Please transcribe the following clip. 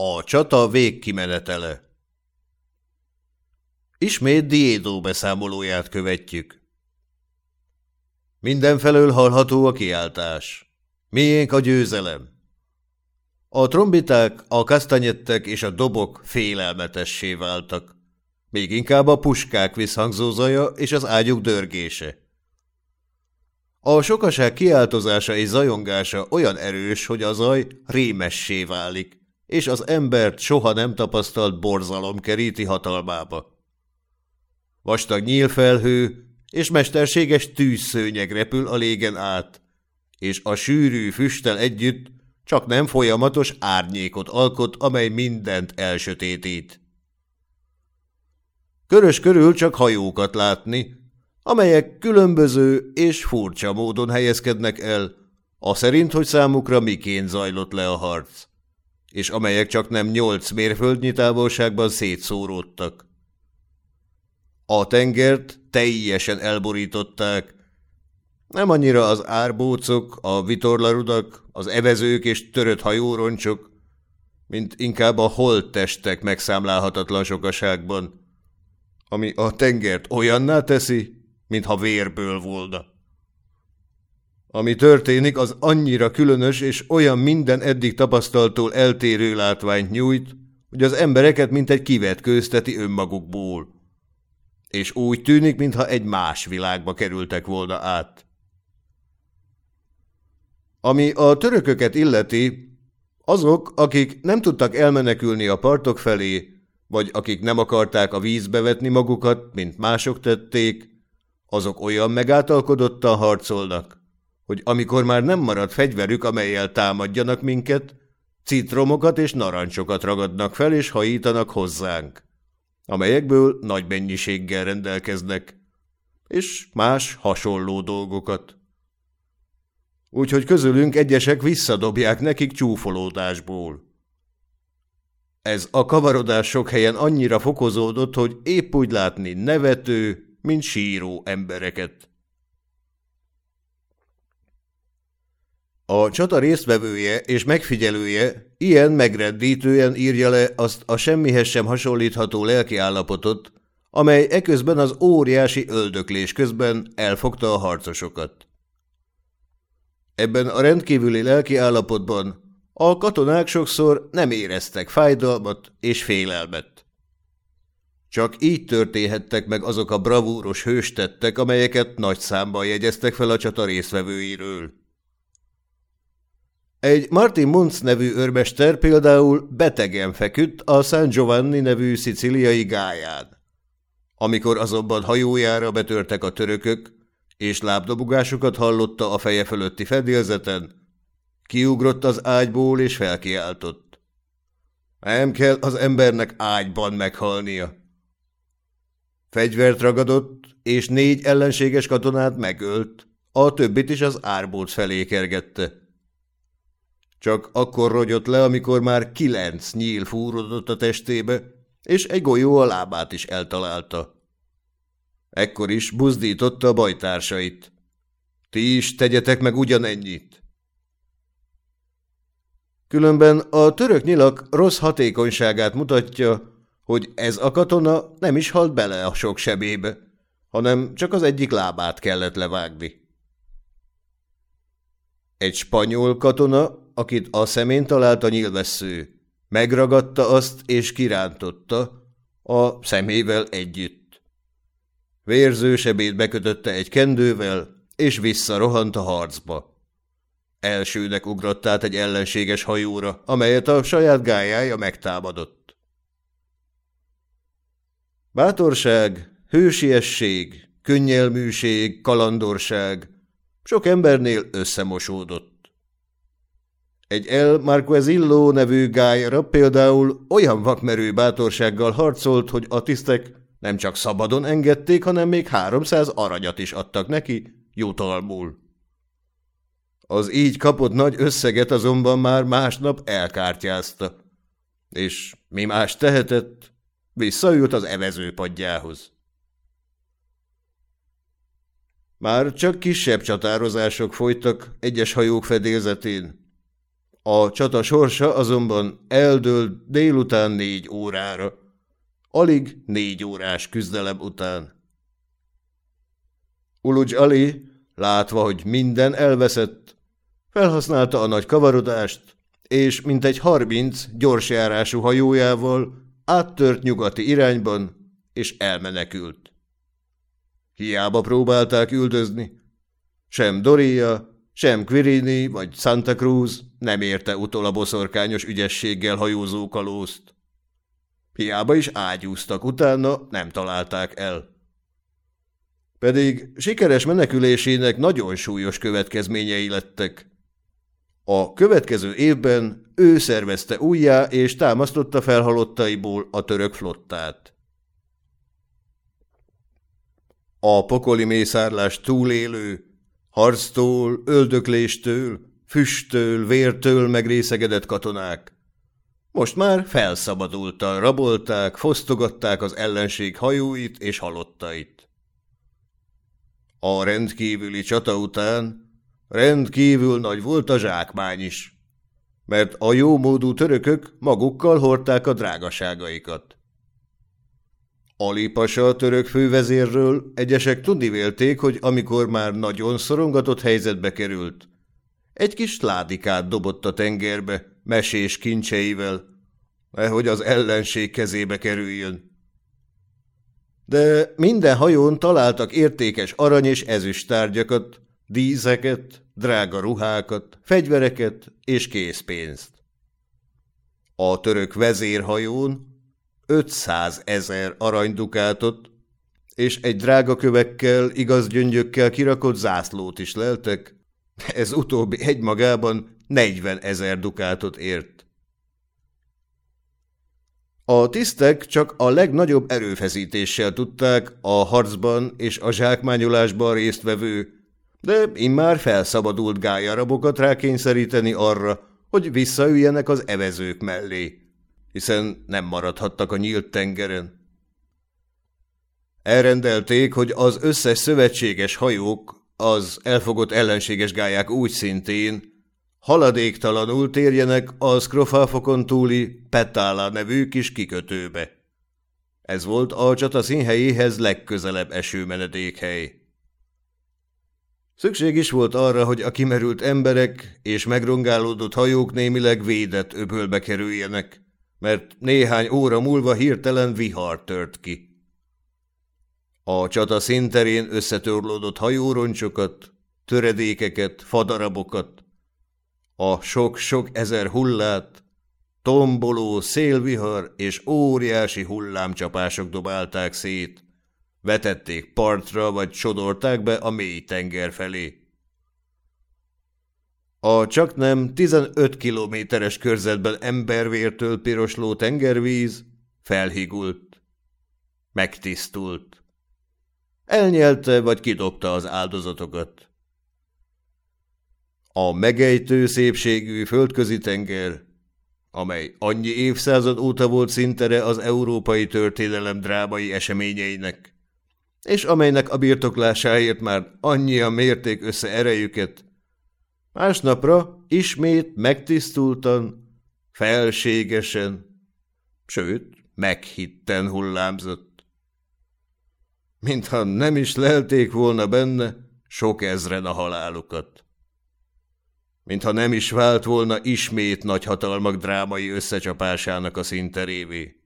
A csata végkimenetele Ismét Diédó beszámolóját követjük. Mindenfelől hallható a kiáltás. Miénk a győzelem. A trombiták, a kasztanyettek és a dobok félelmetessé váltak. Még inkább a puskák visszhangzó zaja és az ágyuk dörgése. A sokaság kiáltozása és zajongása olyan erős, hogy a zaj rémessé válik, és az embert soha nem tapasztalt borzalom keríti hatalmába. Vastag nyílfelhő és mesterséges tűzszőnyeg repül a légen át, és a sűrű füstel együtt csak nem folyamatos árnyékot alkot, amely mindent elsötétít. Körös körül csak hajókat látni, amelyek különböző és furcsa módon helyezkednek el, a szerint, hogy számukra miként zajlott le a harc, és amelyek csak nem nyolc mérföldnyi távolságban szétszóródtak. A tengert teljesen elborították, nem annyira az árbócok, a vitorlarudak, az evezők és törött hajóroncsok, mint inkább a holttestek megszámlálhatatlan sokaságban, ami a tengert olyanná teszi, mintha vérből volna. Ami történik, az annyira különös és olyan minden eddig tapasztaltól eltérő látványt nyújt, hogy az embereket mint egy kivetkőzteti önmagukból. És úgy tűnik, mintha egy más világba kerültek volna át. Ami a törököket illeti, azok, akik nem tudtak elmenekülni a partok felé, vagy akik nem akarták a vízbe vetni magukat, mint mások tették, azok olyan megáltalkodottan harcolnak, hogy amikor már nem marad fegyverük, amelyel támadjanak minket, citromokat és narancsokat ragadnak fel és hajítanak hozzánk, amelyekből nagy mennyiséggel rendelkeznek, és más hasonló dolgokat. Úgyhogy közülünk egyesek visszadobják nekik csúfolódásból. Ez a kavarodás sok helyen annyira fokozódott, hogy épp úgy látni nevető, mint síró embereket. A csata résztvevője és megfigyelője ilyen megreddítően írja le azt a semmihez sem hasonlítható lelkiállapotot, amely eközben az óriási öldöklés közben elfogta a harcosokat. Ebben a rendkívüli lelkiállapotban a katonák sokszor nem éreztek fájdalmat és félelmet. Csak így történhettek meg azok a bravúros hőstettek, amelyeket nagy számban jegyeztek fel a csata részvevőiről. Egy Martin Munz nevű őrmester például betegen feküdt a San Giovanni nevű sziciliai gáján. Amikor azonban hajójára betörtek a törökök, és lábdobugásokat hallotta a feje fölötti fedélzeten, kiugrott az ágyból és felkiáltott. Nem kell az embernek ágyban meghalnia. Fegyvert ragadott, és négy ellenséges katonát megölt, a többit is az árbóc felé kergette. Csak akkor rogyott le, amikor már kilenc nyíl fúrodott a testébe, és egy golyó a lábát is eltalálta. Ekkor is buzdította a bajtársait. Ti is tegyetek meg ugyanennyit. Különben a török nyilak rossz hatékonyságát mutatja, hogy ez a katona nem is halt bele a sok sebébe, hanem csak az egyik lábát kellett levágni. Egy spanyol katona, akit a szemén talált a nyilvessző, megragadta azt és kirántotta, a szemével együtt. Vérző sebét bekötötte egy kendővel, és visszarohant a harcba. Elsőnek ugrott át egy ellenséges hajóra, amelyet a saját gájája megtámadott. Bátorság, hősiesség, könnyelműség, kalandorság sok embernél összemosódott. Egy El Marquezillo nevű gájra például olyan vakmerő bátorsággal harcolt, hogy a tisztek nem csak szabadon engedték, hanem még háromszáz aranyat is adtak neki jutalmul. Az így kapott nagy összeget azonban már másnap elkártyázta, és mi más tehetett, visszajött az evezőpadjához. Már csak kisebb csatározások folytak egyes hajók fedélzetén. A csata sorsa azonban eldőlt délután négy órára, alig négy órás küzdelem után. Uluj Ali, látva, hogy minden elveszett, felhasználta a nagy kavarodást, és mintegy harminc gyorsjárású hajójával áttört nyugati irányban, és elmenekült. Hiába próbálták üldözni. Sem Doria, sem Quirini vagy Santa Cruz nem érte utol a boszorkányos ügyességgel hajózó kalózt. Hiába is ágyúztak utána, nem találták el. Pedig sikeres menekülésének nagyon súlyos következményei lettek. A következő évben ő szervezte újjá és támasztotta felhalottaiból a török flottát. A pokoli mészárlás túlélő, harctól, öldökléstől, füsttől, vértől megrészegedett katonák. Most már felszabadultan rabolták, fosztogatták az ellenség hajóit és halottait. A rendkívüli csata után rendkívül nagy volt a zsákmány is, mert a jómódú törökök magukkal hordták a drágaságaikat. Ali Pasa török fővezérről egyesek tudni vélték, hogy amikor már nagyon szorongatott helyzetbe került, egy kis ládikát dobott a tengerbe, mesés kincseivel, hogy az ellenség kezébe kerüljön. De minden hajón találtak értékes arany és ezüst tárgyakat, díszeket, drága ruhákat, fegyvereket és készpénzt. A török vezérhajón 500 ezer aranydukátot és egy drága kövekkel, igaz gyöngyökkel kirakott zászlót is leltek, ez utóbbi egymagában 40 ezer dukátot ért. A tisztek csak a legnagyobb erőfeszítéssel tudták a harcban és a zsákmányolásban résztvevő, de immár felszabadult gályarabokat rákényszeríteni arra, hogy visszaüljenek az evezők mellé hiszen nem maradhattak a nyílt tengeren. Elrendelték, hogy az összes szövetséges hajók, az elfogott ellenséges gályák úgy szintén, haladéktalanul térjenek a Skrofáfokon túli Petála nevű kis kikötőbe. Ez volt a csata színhelyéhez legközelebb eső menedékhely. Szükség is volt arra, hogy a kimerült emberek és megrongálódott hajók némileg védett öbölbe kerüljenek mert néhány óra múlva hirtelen vihar tört ki. A csata szinterén összetorlódott hajóroncsokat, töredékeket, fadarabokat, a sok-sok ezer hullát, tomboló szélvihar és óriási hullámcsapások dobálták szét, vetették partra vagy sodorták be a mély tenger felé. A csak nem 15 kilométeres körzetben embervértől pirosló tengervíz felhigult, megtisztult. Elnyelte vagy kidobta az áldozatokat. A megejtő szépségű földközi tenger, amely annyi évszázad óta volt szintere az európai történelem drámai eseményeinek, és amelynek a birtoklásáért már annyian mérték össze erejüket, Másnapra ismét megtisztultan, felségesen, sőt, meghitten hullámzott. Mintha nem is lelték volna benne sok ezren a halálukat. Mintha nem is vált volna ismét nagy hatalmak drámai összecsapásának a szinterévé.